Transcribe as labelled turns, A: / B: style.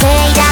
A: say that